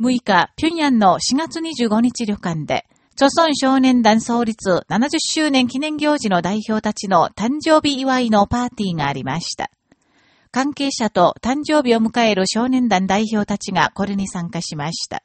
6日、平壌の4月25日旅館で、朝鮮少年団創立70周年記念行事の代表たちの誕生日祝いのパーティーがありました。関係者と誕生日を迎える少年団代表たちがこれに参加しました。